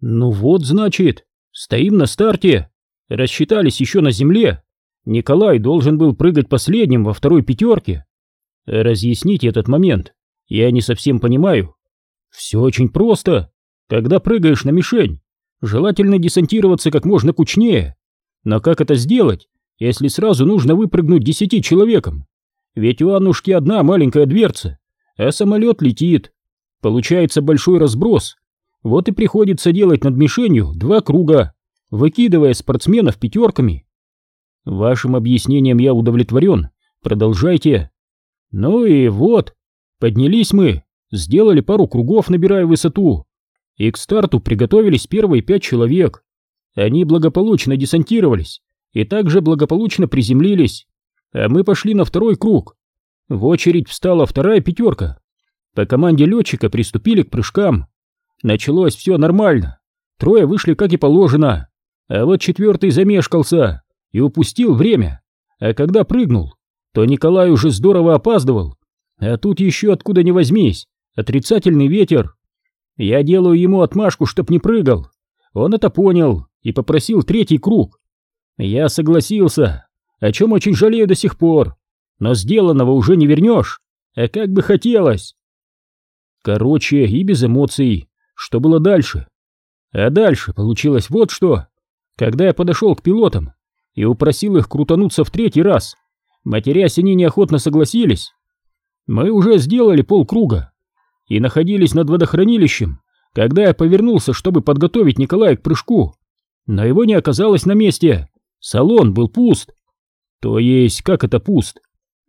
Ну вот, значит, стоим на старте. Рассчитались еще на земле. Николай должен был прыгать последним во второй пятерке. Разъясните этот момент. Я не совсем понимаю. Все очень просто. Когда прыгаешь на мишень, желательно десантироваться как можно кучнее. Но как это сделать, если сразу нужно выпрыгнуть десяти человеком? Ведь у Аннушки одна маленькая дверца, а самолет летит. Получается большой разброс. Вот и приходится делать над мишенью два круга, выкидывая спортсменов пятерками. Вашим объяснением я удовлетворен. Продолжайте. Ну и вот, поднялись мы, сделали пару кругов, набирая высоту. И к старту приготовились первые пять человек. Они благополучно десантировались и также благополучно приземлились а мы пошли на второй круг. В очередь встала вторая пятерка. По команде летчика приступили к прыжкам. Началось все нормально. Трое вышли как и положено. А вот четвертый замешкался и упустил время. А когда прыгнул, то Николай уже здорово опаздывал. А тут еще откуда ни возьмись, отрицательный ветер. Я делаю ему отмашку, чтоб не прыгал. Он это понял и попросил третий круг. Я согласился, о чем очень жалею до сих пор, но сделанного уже не вернешь, а как бы хотелось. Короче, и без эмоций, что было дальше? А дальше получилось вот что. Когда я подошел к пилотам и упросил их крутануться в третий раз, матерясь они неохотно согласились. Мы уже сделали полкруга и находились над водохранилищем, когда я повернулся, чтобы подготовить Николая к прыжку. Но его не оказалось на месте, салон был пуст. То есть, как это пуст?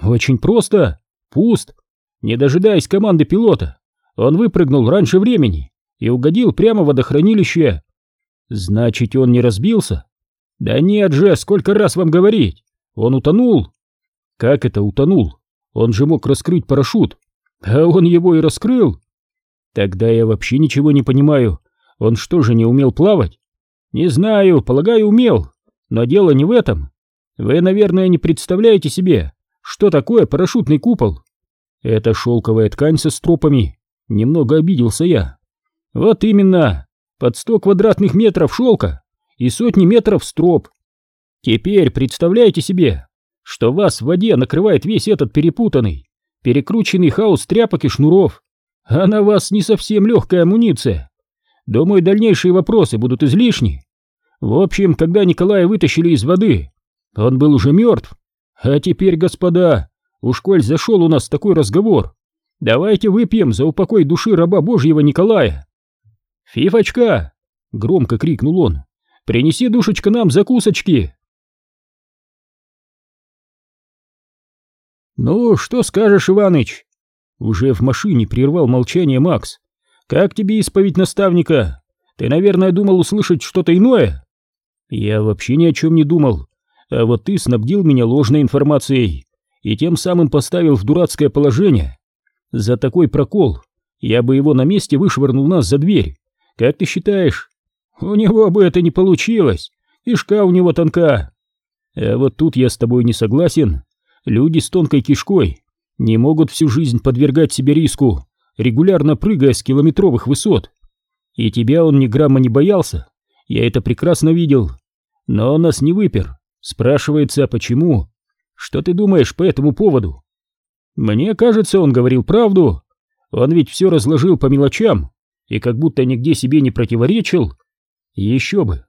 Очень просто. Пуст. Не дожидаясь команды пилота, он выпрыгнул раньше времени и угодил прямо в водохранилище. Значит, он не разбился? Да нет же, сколько раз вам говорить? Он утонул. Как это утонул? Он же мог раскрыть парашют. А он его и раскрыл. Тогда я вообще ничего не понимаю. Он что же, не умел плавать? Не знаю, полагаю, умел. Но дело не в этом. Вы, наверное, не представляете себе, что такое парашютный купол. Это шелковая ткань со стропами. Немного обиделся я. Вот именно, под сто квадратных метров шелка и сотни метров строп. Теперь представляете себе, что вас в воде накрывает весь этот перепутанный, перекрученный хаос тряпок и шнуров, а на вас не совсем легкая амуниция. Думаю, дальнейшие вопросы будут излишни. В общем, когда Николая вытащили из воды, он был уже мертв. А теперь, господа, уж коль зашел у нас такой разговор, давайте выпьем за упокой души раба Божьего Николая. «Фифочка!» — громко крикнул он. «Принеси, душечка, нам закусочки!» «Ну, что скажешь, Иваныч?» Уже в машине прервал молчание Макс. «Как тебе исповедь наставника? Ты, наверное, думал услышать что-то иное?» «Я вообще ни о чем не думал. А вот ты снабдил меня ложной информацией и тем самым поставил в дурацкое положение. За такой прокол я бы его на месте вышвырнул нас за дверь. Как ты считаешь? У него бы это не получилось. Кишка у него тонка. А вот тут я с тобой не согласен. Люди с тонкой кишкой не могут всю жизнь подвергать себе риску, регулярно прыгая с километровых высот. И тебя он ни грамма не боялся. Я это прекрасно видел. Но он нас не выпер. Спрашивается, почему? Что ты думаешь по этому поводу? Мне кажется, он говорил правду. Он ведь все разложил по мелочам и как будто нигде себе не противоречил. Еще бы.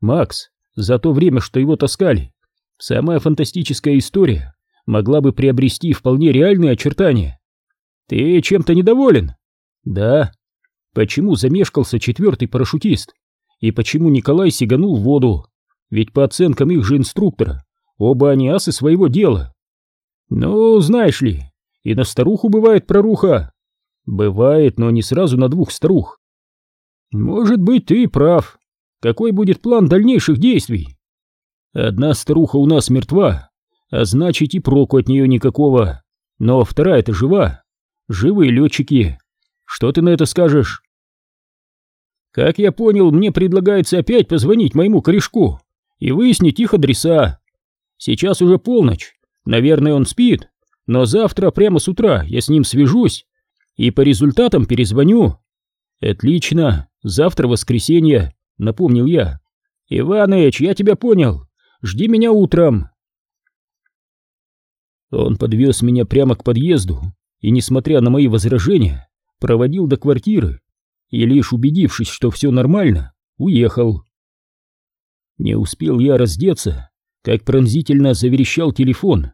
Макс, за то время, что его таскали, самая фантастическая история могла бы приобрести вполне реальные очертания. Ты чем-то недоволен? Да. Почему замешкался четвертый парашютист? И почему Николай сиганул в воду? Ведь по оценкам их же инструктора, оба они асы своего дела. Ну, знаешь ли, и на старуху бывает проруха. Бывает, но не сразу на двух старух. Может быть, ты прав. Какой будет план дальнейших действий? Одна старуха у нас мертва, а значит и проку от нее никакого. Но вторая-то жива. Живые летчики. Что ты на это скажешь? Как я понял, мне предлагается опять позвонить моему корешку и выяснить их адреса. Сейчас уже полночь, наверное, он спит, но завтра прямо с утра я с ним свяжусь и по результатам перезвоню. Отлично, Завтра воскресенье, напомнил я. Иваныч, я тебя понял. Жди меня утром. Он подвез меня прямо к подъезду и, несмотря на мои возражения, проводил до квартиры и, лишь убедившись, что все нормально, уехал. Не успел я раздеться, как пронзительно заверещал телефон.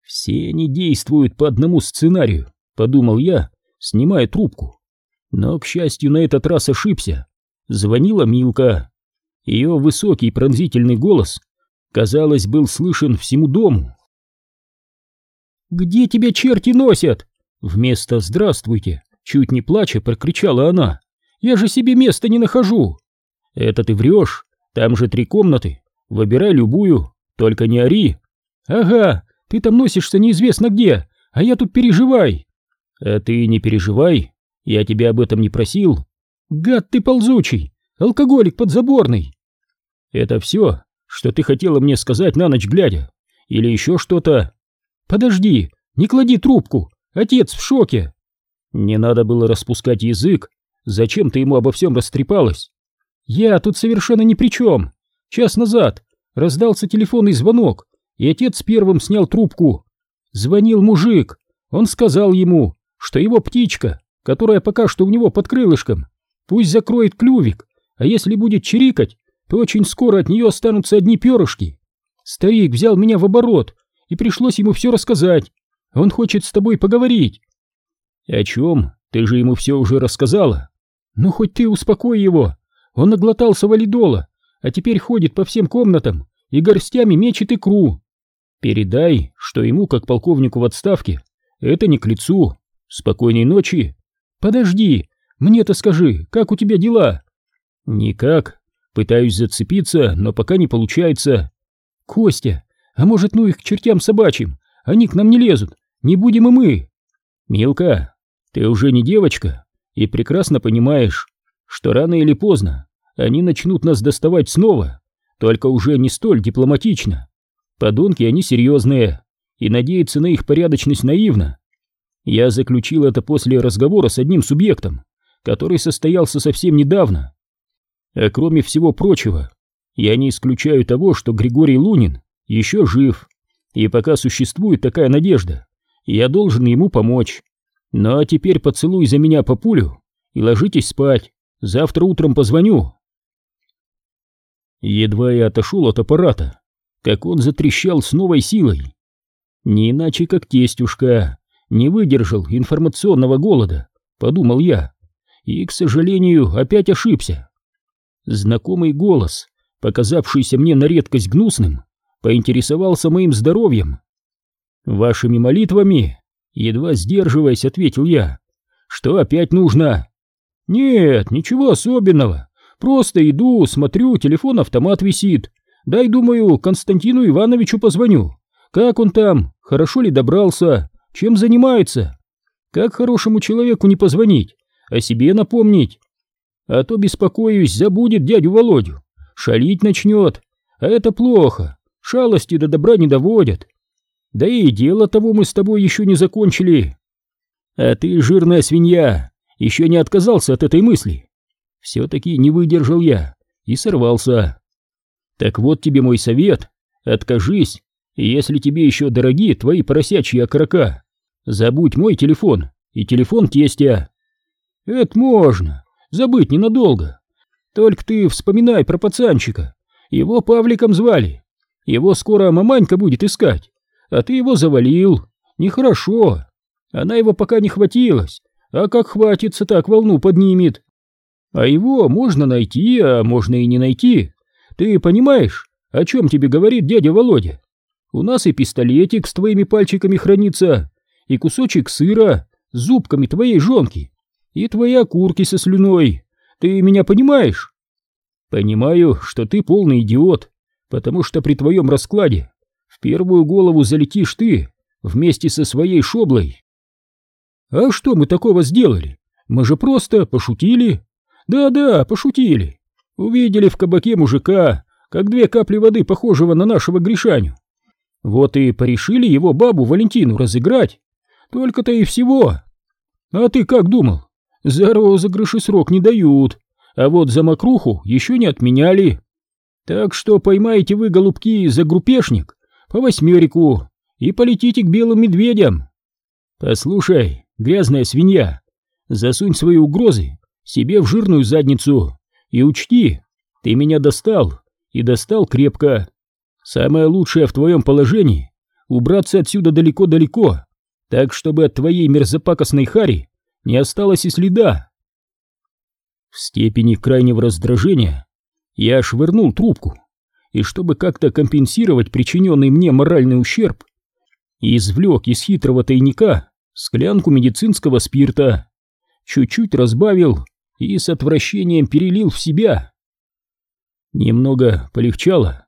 «Все они действуют по одному сценарию», — подумал я, снимая трубку. Но, к счастью, на этот раз ошибся. Звонила Милка. Ее высокий пронзительный голос, казалось, был слышен всему дому. «Где тебя черти носят?» Вместо «здравствуйте», чуть не плача, прокричала она. «Я же себе места не нахожу!» «Это ты врешь? Там же три комнаты. Выбирай любую, только не ори!» «Ага, ты там носишься неизвестно где, а я тут переживай!» «А ты не переживай, я тебя об этом не просил!» «Гад ты ползучий! Алкоголик подзаборный!» «Это все, что ты хотела мне сказать на ночь глядя? Или еще что-то?» «Подожди, не клади трубку! Отец в шоке!» «Не надо было распускать язык. Зачем ты ему обо всем растрепалась?» «Я тут совершенно ни при чем. Час назад раздался телефонный звонок, и отец первым снял трубку. Звонил мужик. Он сказал ему, что его птичка, которая пока что у него под крылышком, пусть закроет клювик, а если будет чирикать, то очень скоро от нее останутся одни перышки. Старик взял меня в оборот, и пришлось ему все рассказать. Он хочет с тобой поговорить. О чем? Ты же ему все уже рассказала. Ну, хоть ты успокой его. Он наглотался валидола, а теперь ходит по всем комнатам и горстями мечет икру. Передай, что ему, как полковнику в отставке, это не к лицу. Спокойной ночи. Подожди, мне-то скажи, как у тебя дела? Никак. Пытаюсь зацепиться, но пока не получается. Костя, а может, ну их к чертям собачьим? Они к нам не лезут. Не будем и мы. Милка, ты уже не девочка и прекрасно понимаешь, что рано или поздно они начнут нас доставать снова, только уже не столь дипломатично. Подонки они серьезные, и надеяться на их порядочность наивно. Я заключил это после разговора с одним субъектом, который состоялся совсем недавно. А кроме всего прочего, я не исключаю того, что Григорий Лунин еще жив, и пока существует такая надежда, я должен ему помочь. Ну а теперь поцелуй за меня по пулю и ложитесь спать, завтра утром позвоню. Едва я отошел от аппарата, как он затрещал с новой силой. Не иначе как тестюшка не выдержал информационного голода, подумал я, и, к сожалению, опять ошибся. Знакомый голос, показавшийся мне на редкость гнусным, поинтересовался моим здоровьем. «Вашими молитвами?» Едва сдерживаясь, ответил я. «Что опять нужно?» «Нет, ничего особенного. Просто иду, смотрю, телефон-автомат висит. Дай, думаю, Константину Ивановичу позвоню. Как он там? Хорошо ли добрался? Чем занимается? Как хорошему человеку не позвонить? О себе напомнить? А то, беспокоюсь, забудет дядю Володю. Шалить начнет. А это плохо. Шалости до добра не доводят. Да и дело того мы с тобой еще не закончили. А ты, жирная свинья, еще не отказался от этой мысли. Все-таки не выдержал я и сорвался. Так вот тебе мой совет. Откажись, если тебе еще дороги твои поросячьи окорока. Забудь мой телефон и телефон тестя. Это можно, забыть ненадолго. Только ты вспоминай про пацанчика. Его Павликом звали. Его скоро маманька будет искать, а ты его завалил. Нехорошо. Она его пока не хватилась, а как хватится, так волну поднимет. А его можно найти, а можно и не найти. Ты понимаешь, о чем тебе говорит дядя Володя? У нас и пистолетик с твоими пальчиками хранится, и кусочек сыра с зубками твоей жонки, и твои окурки со слюной. Ты меня понимаешь? Понимаю, что ты полный идиот, потому что при твоем раскладе в первую голову залетишь ты вместе со своей шоблой. А что мы такого сделали? Мы же просто пошутили. Да-да, пошутили. Увидели в кабаке мужика, как две капли воды, похожего на нашего Гришаню. Вот и порешили его бабу Валентину разыграть. Только-то и всего. А ты как думал? За розыгрыш и срок не дают. а вот за мокруху еще не отменяли. Так что поймаете вы, голубки, за группешник по восьмерику и полетите к белым медведям. Послушай, грязная свинья, засунь свои угрозы себе в жирную задницу и учти, ты меня достал и достал крепко. Самое лучшее в твоем положении — убраться отсюда далеко-далеко, так чтобы от твоей мерзопакостной хари не осталось и следа. В степени крайнего раздражения я швырнул трубку, и чтобы как-то компенсировать причиненный мне моральный ущерб, извлек из хитрого тайника склянку медицинского спирта, чуть-чуть разбавил и с отвращением перелил в себя. Немного полегчало,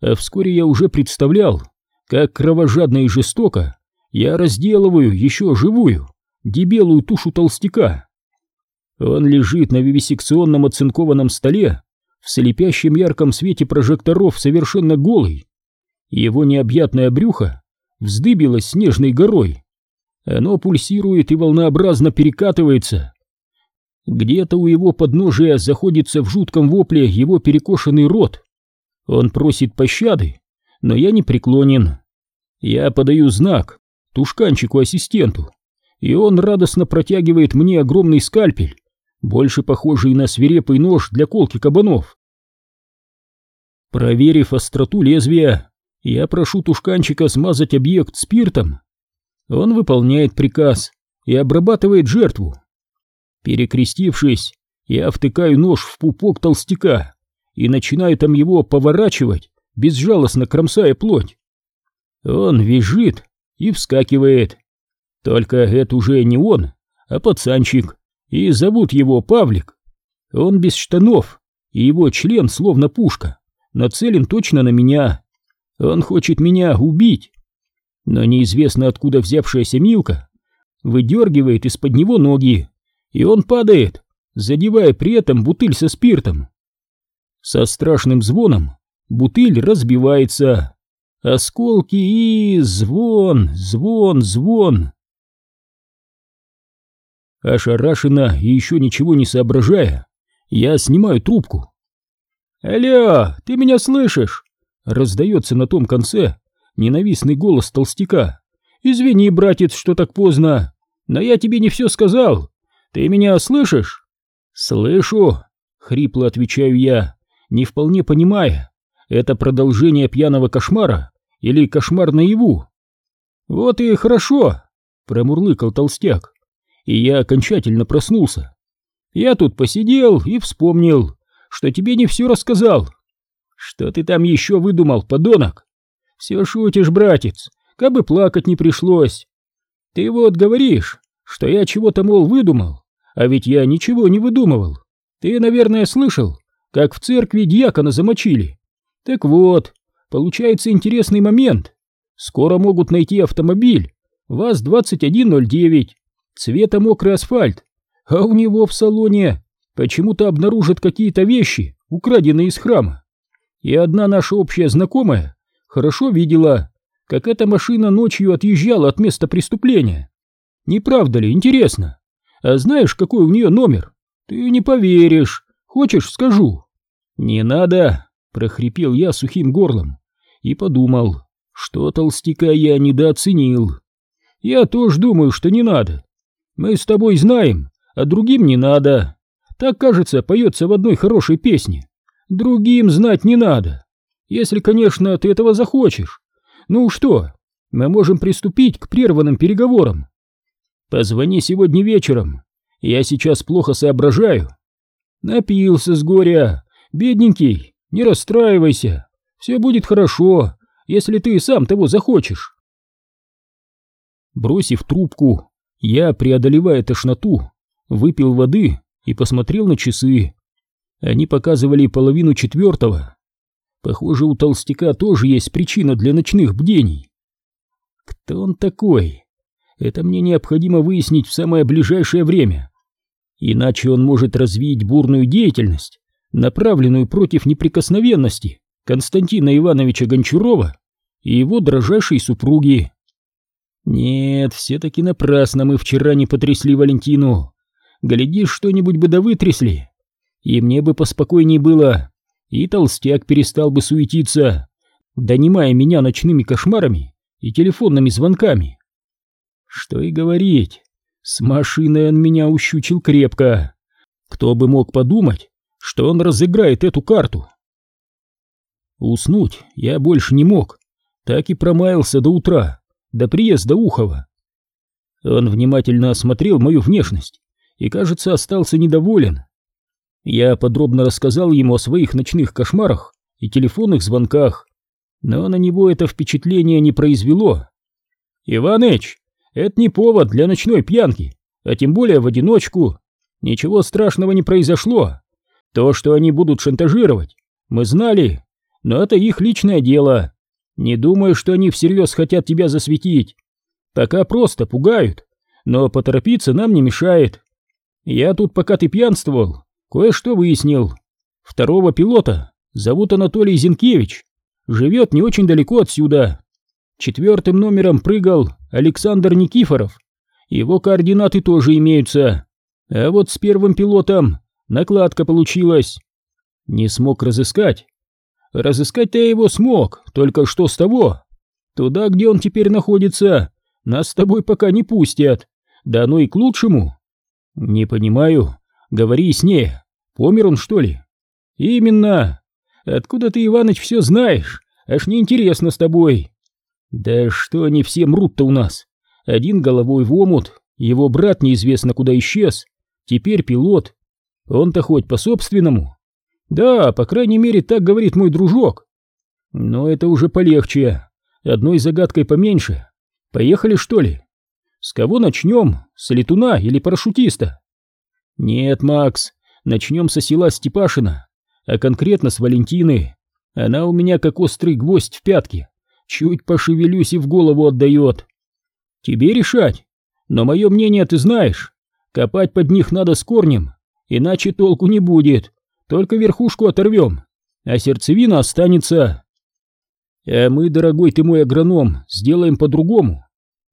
а вскоре я уже представлял, как кровожадно и жестоко я разделываю еще живую, дебелую тушу толстяка. Он лежит на вивисекционном оцинкованном столе, в слепящем ярком свете прожекторов совершенно голый. Его необъятное брюхо вздыбилось снежной горой. Оно пульсирует и волнообразно перекатывается. Где-то у его подножия заходится в жутком вопле его перекошенный рот. Он просит пощады, но я не преклонен. Я подаю знак тушканчику-ассистенту, и он радостно протягивает мне огромный скальпель больше похожий на свирепый нож для колки кабанов. Проверив остроту лезвия, я прошу тушканчика смазать объект спиртом. Он выполняет приказ и обрабатывает жертву. Перекрестившись, я втыкаю нож в пупок толстяка и начинаю там его поворачивать, безжалостно кромсая плоть. Он визжит и вскакивает. Только это уже не он, а пацанчик, и зовут его Павлик. Он без штанов, и его член, словно пушка, нацелен точно на меня. Он хочет меня убить. Но неизвестно откуда взявшаяся Милка выдергивает из-под него ноги, и он падает, задевая при этом бутыль со спиртом. Со страшным звоном бутыль разбивается. Осколки и звон, звон, звон. Ошарашенно и еще ничего не соображая, я снимаю трубку. «Алло, ты меня слышишь?» Раздается на том конце ненавистный голос толстяка. «Извини, братец, что так поздно, но я тебе не все сказал. Ты меня слышишь?» «Слышу», — хрипло отвечаю я, не вполне понимая, это продолжение пьяного кошмара или кошмар наяву. «Вот и хорошо», — промурлыкал толстяк и я окончательно проснулся. Я тут посидел и вспомнил, что тебе не все рассказал. Что ты там еще выдумал, подонок? Все шутишь, братец, как бы плакать не пришлось. Ты вот говоришь, что я чего-то, мол, выдумал, а ведь я ничего не выдумывал. Ты, наверное, слышал, как в церкви дьякона замочили. Так вот, получается интересный момент. Скоро могут найти автомобиль ВАЗ-2109 цвета мокрый асфальт, а у него в салоне почему-то обнаружат какие-то вещи, украденные из храма. И одна наша общая знакомая хорошо видела, как эта машина ночью отъезжала от места преступления. Не правда ли, интересно? А знаешь, какой у нее номер? Ты не поверишь. Хочешь, скажу? Не надо, прохрипел я сухим горлом и подумал, что толстяка я недооценил. Я тоже думаю, что не надо. Мы с тобой знаем, а другим не надо. Так, кажется, поется в одной хорошей песне. Другим знать не надо. Если, конечно, ты этого захочешь. Ну что, мы можем приступить к прерванным переговорам. Позвони сегодня вечером. Я сейчас плохо соображаю. Напился с горя. Бедненький, не расстраивайся. Все будет хорошо, если ты сам того захочешь. Бросив трубку, я, преодолевая тошноту, выпил воды и посмотрел на часы. Они показывали половину четвертого. Похоже, у толстяка тоже есть причина для ночных бдений. Кто он такой? Это мне необходимо выяснить в самое ближайшее время. Иначе он может развить бурную деятельность, направленную против неприкосновенности Константина Ивановича Гончарова и его дрожайшей супруги. Нет, все-таки напрасно мы вчера не потрясли Валентину. Глядишь, что-нибудь бы да вытрясли. И мне бы поспокойней было, и толстяк перестал бы суетиться, донимая меня ночными кошмарами и телефонными звонками. Что и говорить, с машиной он меня ущучил крепко. Кто бы мог подумать, что он разыграет эту карту? Уснуть я больше не мог, так и промаялся до утра, до приезда Ухова. Он внимательно осмотрел мою внешность и, кажется, остался недоволен. Я подробно рассказал ему о своих ночных кошмарах и телефонных звонках, но на него это впечатление не произвело. «Иваныч, это не повод для ночной пьянки, а тем более в одиночку. Ничего страшного не произошло. То, что они будут шантажировать, мы знали, но это их личное дело. Не думаю, что они всерьез хотят тебя засветить. Пока просто пугают, но поторопиться нам не мешает. Я тут, пока ты пьянствовал, кое-что выяснил. Второго пилота зовут Анатолий Зинкевич, живет не очень далеко отсюда. Четвертым номером прыгал Александр Никифоров. Его координаты тоже имеются. А вот с первым пилотом накладка получилась. Не смог разыскать. Разыскать-то его смог, только что с того? Туда, где он теперь находится, нас с тобой пока не пустят. Да ну и к лучшему. Не понимаю. Говори с ней. Помер он, что ли? Именно. Откуда ты, Иваныч, все знаешь? Аж неинтересно с тобой. Да что они все мрут-то у нас? Один головой в омут, его брат неизвестно куда исчез, теперь пилот. Он-то хоть по собственному. Да, по крайней мере, так говорит мой дружок. Но это уже полегче. Одной загадкой поменьше. Поехали, что ли? С кого начнем? С летуна или парашютиста? Нет, Макс, начнем со села Степашина, а конкретно с Валентины. Она у меня как острый гвоздь в пятке. Чуть пошевелюсь и в голову отдает. Тебе решать. Но мое мнение ты знаешь. Копать под них надо с корнем, иначе толку не будет. Только верхушку оторвем, а сердцевина останется. А мы, дорогой ты мой агроном, сделаем по-другому.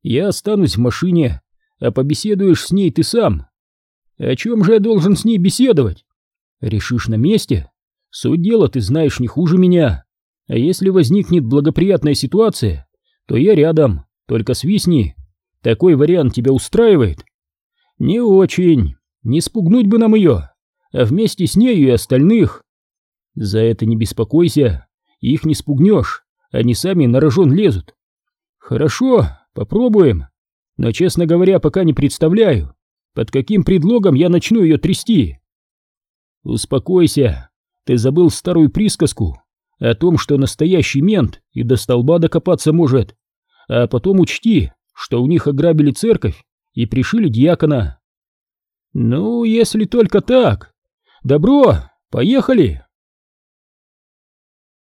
Я останусь в машине, а побеседуешь с ней ты сам. О чем же я должен с ней беседовать? Решишь на месте? Суть дела ты знаешь не хуже меня. А если возникнет благоприятная ситуация, то я рядом, только свистни. Такой вариант тебя устраивает? Не очень. Не спугнуть бы нам ее, а вместе с нею и остальных. За это не беспокойся, их не спугнешь, они сами на рожон лезут. Хорошо, попробуем, но, честно говоря, пока не представляю, под каким предлогом я начну ее трясти. Успокойся, ты забыл старую присказку о том, что настоящий мент и до столба докопаться может. А потом учти, что у них ограбили церковь и пришили дьякона. Ну, если только так. Добро, поехали.